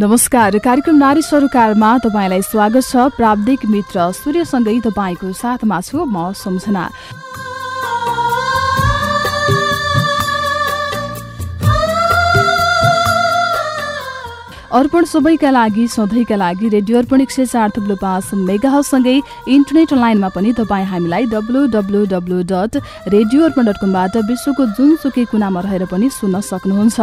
नमस्कार कार्यक्रम नारी सरोकारमा तपाईँलाई स्वागत छ प्राविधिक मित्र सूर्यसँगै तपाईँको साथमा छु म सम्झना। अर्पण सबैका लागि सधैँका लागि रेडियो अर्पण एक सय चार थुप्रो पाँच मेगासँगै इन्टरनेट लाइनमा पनि तपाईँ हामीलाई W W W dot radio Arpan dot कमबाट विश्वको जुनसुकै कुनामा रहेर पनि सुन्न सक्नुहुन्छ।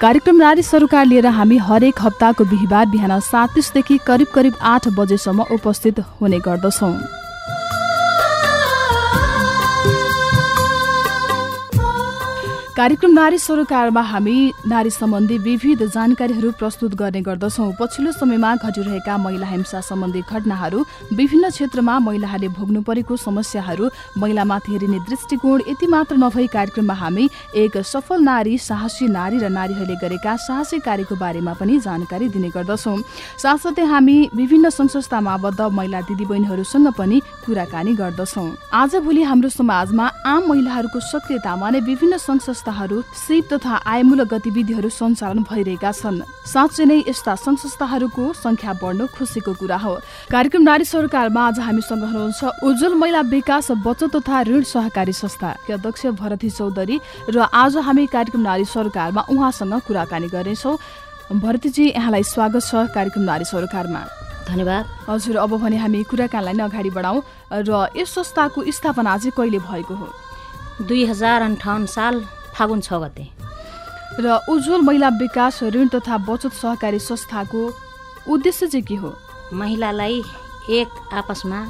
कार्यक्रम नारी सरकार लिएर हामी हरेक हप्ताको बिहिबार बिहान सात तिसदेखि करिब करिब आठ बजेसम्म उपस्थित हुने गर्दछौँ। कार्यक्रम नारी सरोकारमा हामी नारी सम्बन्धी विविध जानकारीहरू प्रस्तुत गर्ने गर्दछौँ। पछिल्लो समयमा घटिरहेका महिला हिंसा सम्बन्धी घटनाहरू विभिन्न क्षेत्रमा महिलाहरूले भोग्नु परेको समस्याहरू महिलामाथि हेरिने दृष्टिकोण यति मात्र नभई कार्यक्रममा हामी एक सफल नारी साहसी नारी र नारीहरूले गरेका साहसी कार्यको बारेमा पनि जानकारी दिने गर्दछौँ। साथसाथै हामी विभिन्न संस्थामा आबद्ध महिला दिदीबहिनीहरूसँग पनि कुराकानी गर्दछौँ। आजभोलि हाम्रो समाजमा आम महिलाहरूको सक्रियतामा नै विभिन्न संस्था संस्थाहरू सिप तथा आयमूलक गतिविधिहरू सञ्चालन भइरहेका छन्। साँच्चै नै यस्ता संघ संस्थाहरूको संख्या बढ्नु खुसीको कुरा हो। कार्यक्रम नारी सरकारमा आज हामीसँग हुनुहुन्छ उज्जवल महिला विकास बचत तथा ऋण सहकारी संस्था। अध्यक्ष भरती चौधरी र आज हामी कार्यक्रम नारी सरकारमा उहाँसँग कुराकानी गर्नेछौँ। भरतीजी यहाँलाई स्वागत छ कार्यक्रम नारी सरकारमा। धन्यवाद। हजुर अब भने हामी कुराकानीलाई नै अगाडि बढाउँ र यस संस्थाको स्थापना चाहिँ कहिले भएको हो? दुई हजार अन्ठाउन्न साल फागुन छ गते। र उज्जवल महिला विकास ऋण तथा बचत सहकारी संस्थाको उद्देश्य चाहिँ के हो? महिलालाई एक आपसमा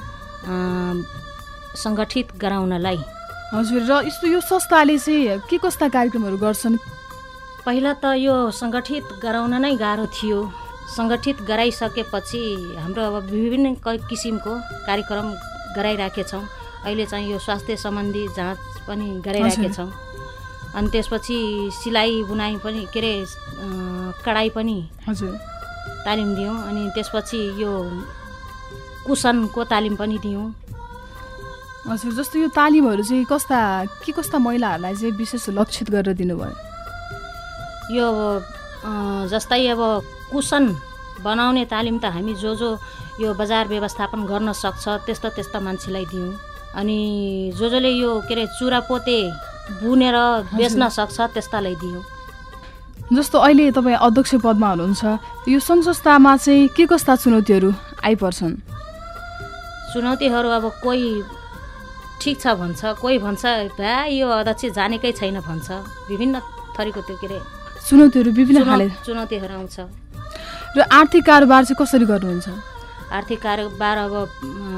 सङ्गठित गराउनलाई। हजुर र यस्तो यो संस्थाले चाहिँ के कस्ता कार्यक्रमहरू गर्छन्? पहिला त यो सङ्गठित गराउन नै गाह्रो थियो। सङ्गठित गराइसकेपछि हाम्रो अब विभिन्न किसिमको कार्यक्रम गराइराखेछौँ। अहिले चाहिँ यो स्वास्थ्य सम्बन्धी जाँच पनि गराइराखेछौँ। अनि त्यसपछि सिलाइ बुनाइ पनि के अरे कडाइ पनि हजुर। तालिम दियौँ। अनि त्यसपछि यो कुसनको तालिम पनि दियौँ। हजुर जस्तो यो तालिमहरू चाहिँ कस्ता के कस्ता महिलाहरूलाई चाहिँ विशेष लक्षित गरेर दिनुभयो? यो जस्तै अब कुसन बनाउने तालिम त हामी जो जो यो बजार व्यवस्थापन गर्न सक्छ त्यस्तो त्यस्तो मान्छेलाई दियौँ अनि जो जसले यो के अरे चुरापोते बुनेर बेच्न सक्छ त्यस्तालाई दियो जस्तो अहिले तपाईँ अध्यक्ष पदमा हुनुहुन्छ यो सङ्घ संस्थामा चाहिँ के कस्ता चुनौतीहरू आइपर्छन्? चुनौतीहरू अब कोही ठिक छ भन्छ कोही भन्छ भ्या यो अध्यक्ष जानेकै छैन भन्छ। विभिन्न थरीको त्यो के अरे चुनौतीहरू विभिन्न खाले चुनौतीहरू आउँछ। र आर्थिक कारोबार चाहिँ कसरी गर्नुहुन्छ? आर्थिक कारोबार अब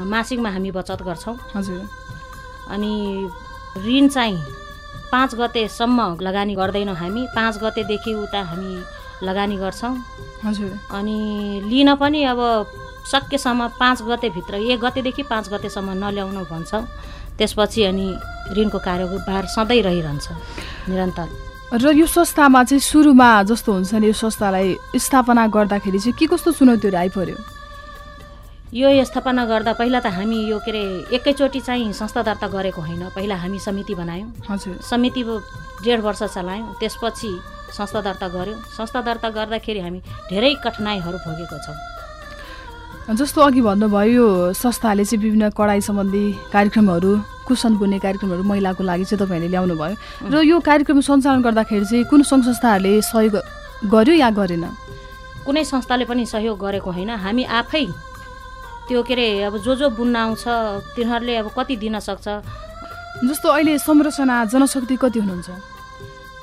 मासिकमा हामी बचत गर्छौँ। हजुर। अनि ऋण चाहिँ पाँच गतेसम्म लगानी गर्दैनौँ हामी। पाँच गतेदेखि उता हामी लगानी गर्छौँ। हजुर। अनि लिन पनि अब सकेसम्म पाँच गतेभित्र एक गतेदेखि पाँच गतेसम्म नल्याउनु भन्छौँ। त्यसपछि अनि ऋणको कारोबार सधैँ रहिरहन्छ निरन्तर। र यो संस्थामा चाहिँ सुरुमा जस्तो हुन्छ नि यो संस्थालाई स्थापना गर्दाखेरि चाहिँ के कस्तो चुनौतीहरू आइपऱ्यो? यो स्थापना गर्दा पहिला त हामी यो के अरे एकैचोटि चाहिँ संस्था दर्ता गरेको होइन। पहिला हामी समिति बनायौँ। हजुर। समिति डेढ वर्ष चलायौँ। त्यसपछि संस्था दर्ता गऱ्यौँ। संस्था दर्ता गर्दाखेरि हामी धेरै कठिनाइहरू भोगेको छौँ। जस्तो अघि भन्नुभयो यो संस्थाले चाहिँ विभिन्न कडाइ सम्बन्धी कार्यक्रमहरू कुसन बुन्ने कार्यक्रमहरू महिलाको लागि चाहिँ तपाईँहरूले ल्याउनु भयो र यो कार्यक्रम सञ्चालन गर्दाखेरि चाहिँ कुन सङ्घ संस्थाहरूले सहयोग गर्यो या गरेन? कुनै संस्थाले पनि सहयोग गरेको होइन। हामी आफै त्यो के अरे अब जो जो बुन्न आउँछ तिनीहरूले अब कति दिन सक्छ? जस्तो अहिले संरचना जनशक्ति कति हुनुहुन्छ?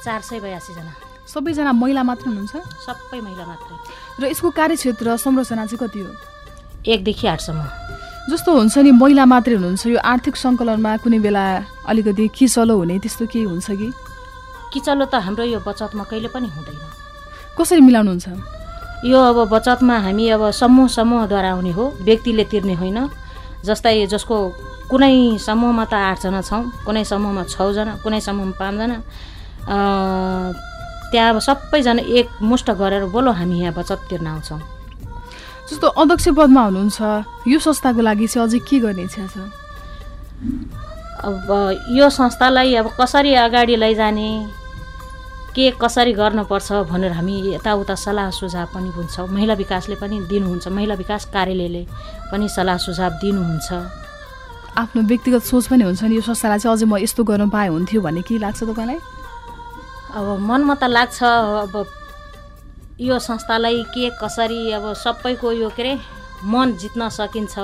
चार सय बयासीजना सबैजना महिला मात्र हुनुहुन्छ? सबै महिला मात्रै। र यसको कार्यक्षेत्र संरचना चाहिँ कति हो? एकदेखि आठसम्म। जस्तो हुन्छ नि महिला मात्रै हुनुहुन्छ। यो आर्थिक सङ्कलनमा कुनै बेला अलिकति किचलो हुने त्यस्तो केही हुन्छ कि? किचलो त हाम्रो यो बचतमा कहिले पनि हुँदैन। कसरी मिलाउनुहुन्छ? यो अब बचतमा हामी अब समूह समूहद्वारा आउने हो। व्यक्तिले तिर्ने होइन। जस्तै जसको कुनै समूहमा त आठजना छौँ कुनै समूहमा छजना कुनै समूहमा पाँचजना त्यहाँ अब सबैजना एक मुष्ट गरेर बोलो हामी यहाँ बचत तिर्न आउँछौँ। जस्तो अध्यक्ष पदमा हुनुहुन्छ यो संस्थाको लागि चाहिँ अझै के गर्ने इच्छा छ? अब यो संस्थालाई अब कसरी अगाडि लैजाने के कसरी गर्नुपर्छ भनेर हामी यताउता सल्लाह सुझाव पनि हुन्छौँ। महिला विकासले पनि दिनुहुन्छ महिला विकास कार्यालयले पनि सल्लाह सुझाव दिनुहुन्छ। आफ्नो व्यक्तिगत सोच पनि हुन्छ नि यो संस्थालाई चाहिँ अझै म यस्तो गर्न पाए हुन्थ्यो भन्ने के लाग्छ तपाईँलाई? अब मनमा त लाग्छ अब यो संस्थालाई के कसरी अब सबैको यो के अरे मन जित्न सकिन्छ?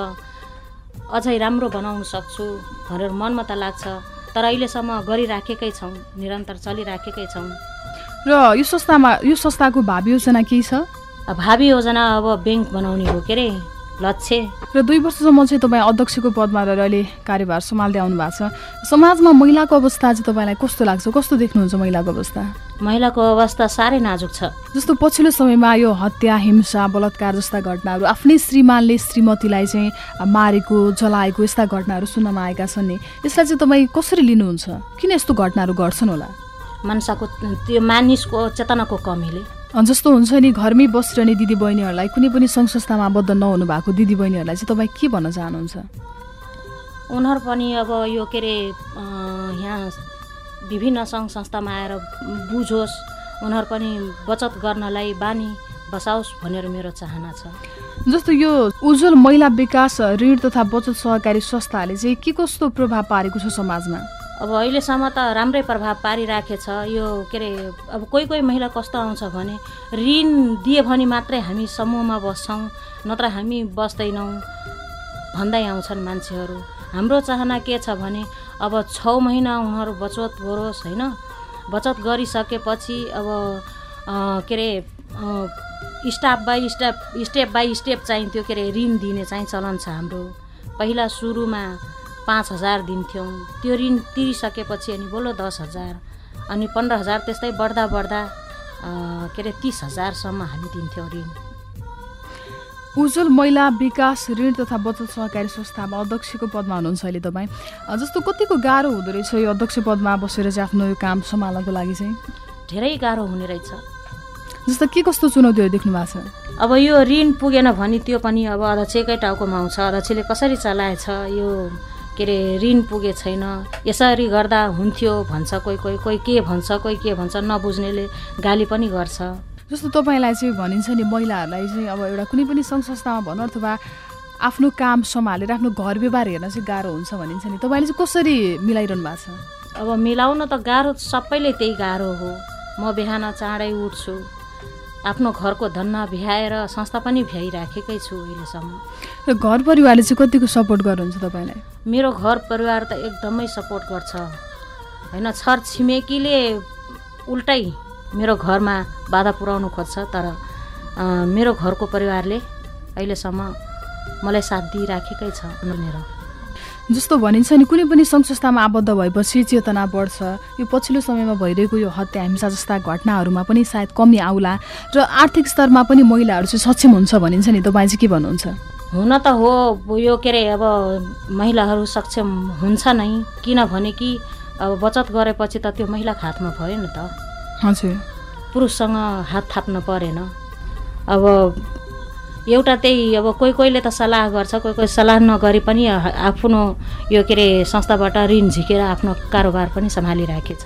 अझै राम्रो बनाउन सक्छु भनेर मनमा त लाग्छ तर अहिलेसम्म गरिराखेकै छौँ निरन्तर चलिराखेकै छौँ। र यो संस्थामा यो संस्थाको भावी योजना के छ? भावी योजना अब ब्याङ्क बनाउने हो के अरे लक्ष्य र दुई वर्षसम्म चाहिँ तपाईँ अध्यक्षको पदमा रहेर अहिले कार्यभार सम्हाल्दै आउनु भएको छ। समाजमा महिलाको अवस्था चाहिँ तपाईँलाई कस्तो लाग्छ? कस्तो देख्नुहुन्छ महिलाको अवस्था? महिलाको अवस्था साह्रै नाजुक छ। जस्तो पछिल्लो समयमा यो हत्या हिंसा बलात्कार जस्ता घटनाहरू आफ्नै श्रीमानले श्रीमतीलाई चाहिँ मारेको जलाएको यस्ता घटनाहरू सुन्नमा आएका छन् नि। यसलाई चाहिँ तपाईँ कसरी लिनुहुन्छ? किन यस्तो घटनाहरू घट्छन् होला? मान्छेको त्यो मानिसको चेतनाको कमीले। जस्तो हुन्छ नि घरमै बसिरहने दिदी बहिनीहरूलाई कुनै पनि सङ्घ संस्थामा आबद्ध नहुनु भएको दिदी बहिनीहरूलाई चाहिँ तपाईँ के भन्न चाहनुहुन्छ? उनीहरू पनि अब यो के अरे यहाँ विभिन्न सङ्घ संस्थामा आएर बुझोस्। उनीहरू पनि बचत गर्नलाई बानी बसाओस् भनेर मेरो चाहना छ। जस्तो यो उज्जवल महिला विकास ऋण तथा बचत सहकारी संस्थाले चाहिँ के कस्तो प्रभाव पारेको छ समाजमा? अब अहिलेसम्म त राम्रै प्रभाव पारिराखेछ। यो के अरे अब कोही कोही महिला कस्तो आउँछ भने ऋण दिए भने मात्रै हामी समूहमा बस्छौँ नत्र हामी बस्दैनौँ भन्दै आउँछन् मान्छेहरू। हाम्रो चाहना के छ भने अब छ महिना उनीहरू बचत गरोस् होइन? बचत गरिसकेपछि अब के अरे step by step step by step चाहिँ त्यो के अरे ऋण दिने चाहिँ चलन छ हाम्रो। पहिला सुरुमा पाँच हजार दिन्थ्यौँ। त्यो ऋण तिरिसकेपछि अनि बोलो दस हजार अनि पन्ध्र हजार त्यस्तै बढ्दा बढ्दा के अरे तिस हजारसम्म हामी दिन्थ्यौँ ऋण। उज्जवल महिला विकास ऋण तथा बचत सहकारी संस्थामा अध्यक्षको पदमा हुनुहुन्छ अहिले तपाईँ। जस्तो कतिको गाह्रो हुँदो रहेछ यो अध्यक्ष पदमा बसेर चाहिँ आफ्नो यो काम सम्हाल्नको लागि चाहिँ? धेरै गाह्रो हुने रहेछ। जस्तो के कस्तो चुनौतीहरू देख्नु भएको छ? अब यो ऋण पुगेन भने त्यो पनि अब अध्यक्षकै टाउकोमा आउँछ। अध्यक्षले कसरी चलाएछ यो के अरे ऋण पुगे छैन। यसरी गर्दा हुन्थ्यो भन्छ कोही कोही कोही के भन्छ कोही के भन्छ नबुझ्नेले गाली पनि गर्छ। जस्तो तपाईँलाई चाहिँ भनिन्छ नि महिलाहरूलाई चाहिँ अब एउटा कुनै पनि सङ्घ संस्थामा भनौँ अथवा आफ्नो काम सम्हालेर आफ्नो घर व्यवहार हेर्न चाहिँ गाह्रो हुन्छ भनिन्छ नि। तपाईँले चाहिँ कसरी मिलाइरहनु भएको छ? अब मिलाउन त गाह्रो सबैले त्यही गाह्रो हो। म बिहान चाँडै उठ्छु। आफ्नो घरको धन्न भ्याएर संस्था पनि भ्याइराखेकै छु अहिलेसम्म। र घर परिवारले चाहिँ कतिको सपोर्ट गर्नुहुन्छ तपाईँलाई? मेरो घर परिवार त एकदमै सपोर्ट गर्छ। होइन छर छिमेकीले उल्टै मेरो घरमा बाधा पुर्याउनु खोज्छ तर मेरो घरको परिवारले अहिलेसम्म मलाई साथ दिइराखेकै छ मेरो जस्तो भनिन्छ नि कुनै पनि सङ्घ संस्थामा आबद्ध भएपछि चेतना बढ्छ। यो पछिल्लो समयमा भइरहेको यो हत्या हिंसा जस्ता घटनाहरूमा पनि सायद कमी आउला र आर्थिक स्तरमा पनि महिलाहरू चाहिँ सक्षम हुन्छ भनिन्छ नि। तपाईँ चाहिँ के भन्नुहुन्छ? हुन त हो यो के अरे अब महिलाहरू सक्षम हुन्छ नै। किनभने कि अब बचत गरेपछि त त्यो महिला हातमा भयो नि त। हजुर। पुरुषसँग हात थाप्न परेन। अब एउटा त्यही अब कोही कोहीले त सल्लाह गर्छ कोही कोही सल्लाह नगरी पनि आफ्नो यो के अरे संस्थाबाट ऋण झिकेर आफ्नो कारोबार पनि सम्हालिराखेछ।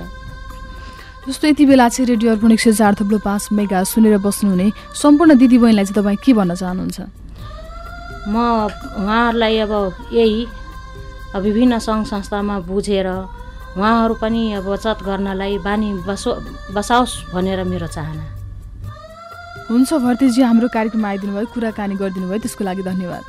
जस्तो यति बेला चाहिँ रेडियो अर्पण एक सय चार थुप्रो पाँच मेगा सुनेर बस्नुहुने सम्पूर्ण दिदीबहिनीलाई चाहिँ तपाईँ के भन्न चाहनुहुन्छ? म उहाँहरूलाई अब यही विभिन्न सङ्घ संस्थामा बुझेर उहाँहरू पनि अब बचत गर्नलाई बानी बसो बसाओस् भनेर मेरो चाहना। हुन्छ भर्तीजी हाम्रो कार्यक्रममा आइदिनु भयो कुराकानी गरिदिनु भयो त्यसको लागि धन्यवाद।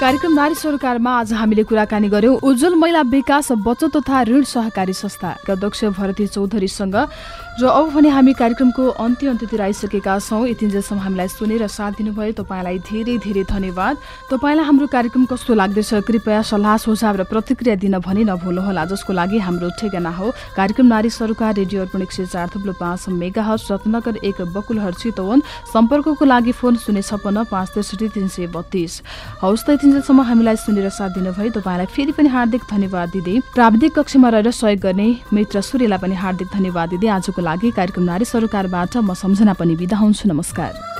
कार्यक्रम नारी सरकारमा आज हामीले कुराकानी गर्यौँ। उज्जवल महिला विकास बचत तथा ऋण सहकारी संस्थाका अध्यक्ष भरती चौधरीसँग र अब भने हामी कार्यक्रमको अन्त्य अन्त्यतिर आइसकेका छौँ। यतिन्जेलसम्म हामीलाई सुनेर साथ दिनुभयो तपाईँलाई धेरै धेरै धन्यवाद। तपाईँलाई हाम्रो कार्यक्रम कस्तो लाग्दैछ कृपया सल्लाह सुझाव र प्रतिक्रिया दिन भनी नभुल्नुहोला जसको लागि हाम्रो ठेगाना हो। कार्यक्रम नारी सरकार रेडियो अर्पण एक सय चार थुप्रो पाँच मेगा हर्स रत्नगर एक बकुलहर चितवन। सम्पर्कको लागि फोन शून्य छप्पन्न पाँच त्रिसठी तिन सय बत्तिस। हौस् त यतिन्जेलसम्म हामीलाई सुनेर साथ दिनुभयो। तपाईँलाई फेरि पनि हार्दिक धन्यवाद दिँदै प्राविधिक कक्षमा रहेर सहयोग गर्ने मित्र सूर्यलाई पनि हार्दिक धन्यवाद दिँदै आजको लागि कार्यक्रम नारी सरकारबाट म सम्झना पनि बिदा हुन्छु। नमस्कार।